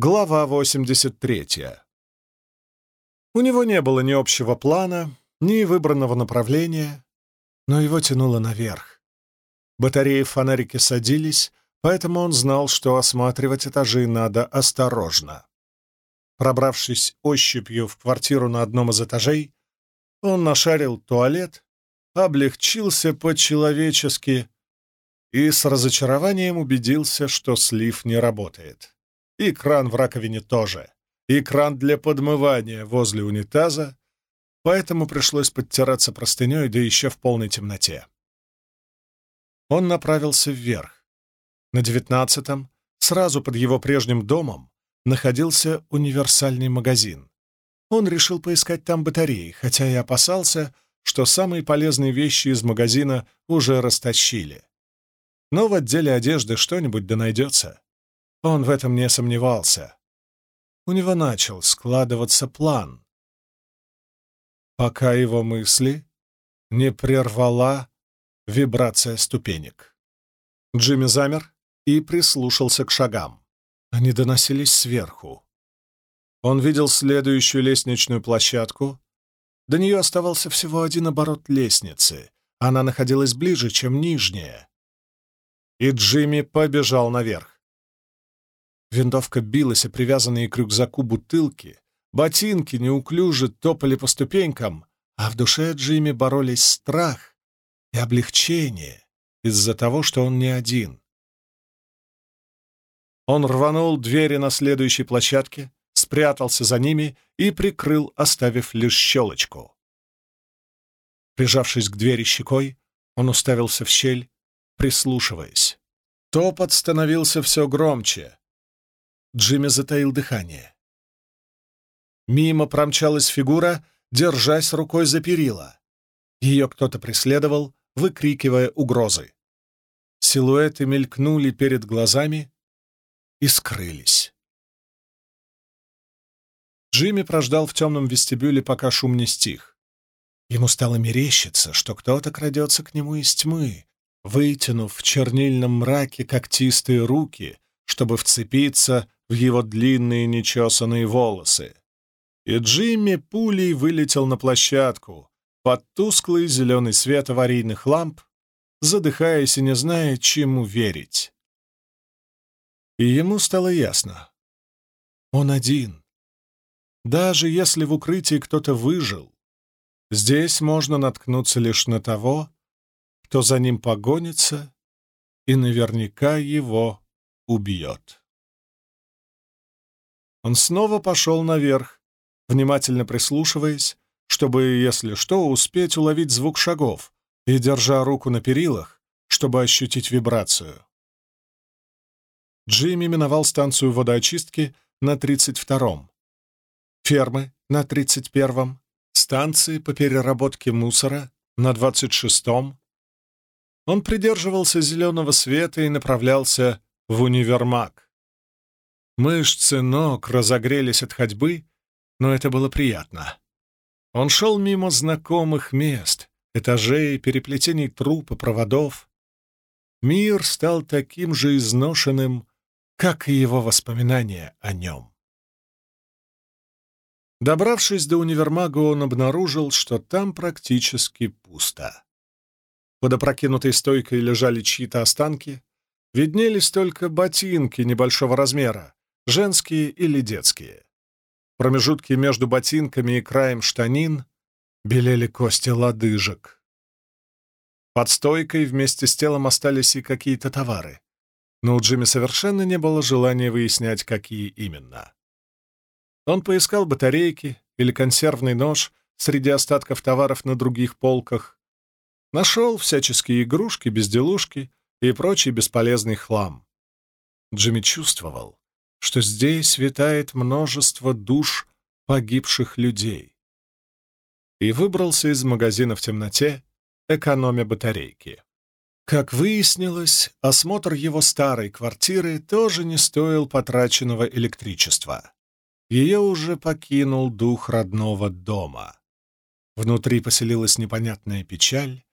Глава 83. У него не было ни общего плана, ни выбранного направления, но его тянуло наверх. Батареи в фонарике садились, поэтому он знал, что осматривать этажи надо осторожно. Пробравшись ощупью в квартиру на одном из этажей, он нашарил туалет, облегчился по-человечески и с разочарованием убедился, что слив не работает. И кран в раковине тоже. И кран для подмывания возле унитаза, поэтому пришлось подтираться простыней, да еще в полной темноте. Он направился вверх. На девятнадцатом, сразу под его прежним домом, находился универсальный магазин. Он решил поискать там батареи, хотя и опасался, что самые полезные вещи из магазина уже растащили. Но в отделе одежды что-нибудь да найдется. Он в этом не сомневался. У него начал складываться план. Пока его мысли не прервала вибрация ступенек. Джимми замер и прислушался к шагам. Они доносились сверху. Он видел следующую лестничную площадку. До нее оставался всего один оборот лестницы. Она находилась ближе, чем нижняя. И Джимми побежал наверх. Винтовка билась о привязанные к рюкзаку бутылки, ботинки неуклюже топали по ступенькам, а в душе Джимми боролись страх и облегчение из-за того, что он не один. Он рванул двери на следующей площадке, спрятался за ними и прикрыл, оставив лишь щелочку. Прижавшись к двери щекой, он уставился в щель, прислушиваясь. Топот становился все громче. Джимми затаил дыхание. Мимо промчалась фигура, держась рукой за перила. Ее кто-то преследовал, выкрикивая угрозы. Силуэты мелькнули перед глазами и скрылись. Джимми прождал в темном вестибюле, пока шум не стих. Ему стало мерещиться, что кто-то крадется к нему из тьмы, вытянув в чернильном мраке когтистые руки, чтобы вцепиться в его длинные нечесанные волосы. И Джимми пулей вылетел на площадку под тусклый зеленый свет аварийных ламп, задыхаясь и не зная, чему верить. И ему стало ясно. Он один. Даже если в укрытии кто-то выжил, здесь можно наткнуться лишь на того, кто за ним погонится и наверняка его убьет. Он снова пошел наверх, внимательно прислушиваясь, чтобы, если что, успеть уловить звук шагов и держа руку на перилах, чтобы ощутить вибрацию. Джимми миновал станцию водоочистки на 32-м, фермы на 31-м, станции по переработке мусора на 26-м. Он придерживался зеленого света и направлялся в универмаг. Мышцы ног разогрелись от ходьбы, но это было приятно. Он шел мимо знакомых мест, этажей, переплетений труп и проводов. Мир стал таким же изношенным, как и его воспоминания о нем. Добравшись до универмага, он обнаружил, что там практически пусто. Под опрокинутой стойкой лежали чьи-то останки, виднелись только ботинки небольшого размера, женские или детские. Промежутки между ботинками и краем штанин белели кости лодыжек. Под стойкой вместе с телом остались и какие-то товары, но у Джимми совершенно не было желания выяснять, какие именно. Он поискал батарейки или консервный нож среди остатков товаров на других полках, нашел всяческие игрушки, безделушки и прочий бесполезный хлам. Джимми чувствовал, что здесь витает множество душ погибших людей. И выбрался из магазина в темноте, экономя батарейки. Как выяснилось, осмотр его старой квартиры тоже не стоил потраченного электричества. Ее уже покинул дух родного дома. Внутри поселилась непонятная печаль,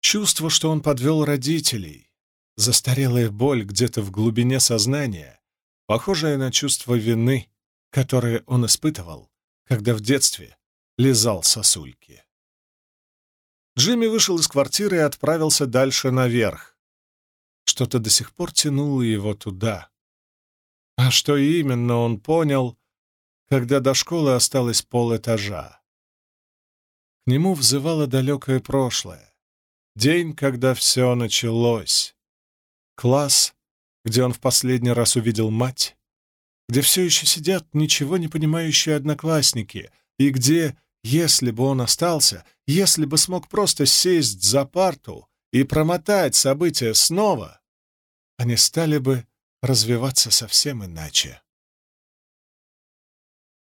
чувство, что он подвел родителей, застарелая боль где-то в глубине сознания, похожее на чувство вины, которое он испытывал, когда в детстве лизал сосульки. Джимми вышел из квартиры и отправился дальше наверх. Что-то до сих пор тянуло его туда. А что именно он понял, когда до школы осталось полэтажа? К нему взывало далекое прошлое. День, когда все началось. Класс, где он в последний раз увидел мать, где все еще сидят ничего не понимающие одноклассники, и где, если бы он остался, если бы смог просто сесть за парту и промотать события снова, они стали бы развиваться совсем иначе.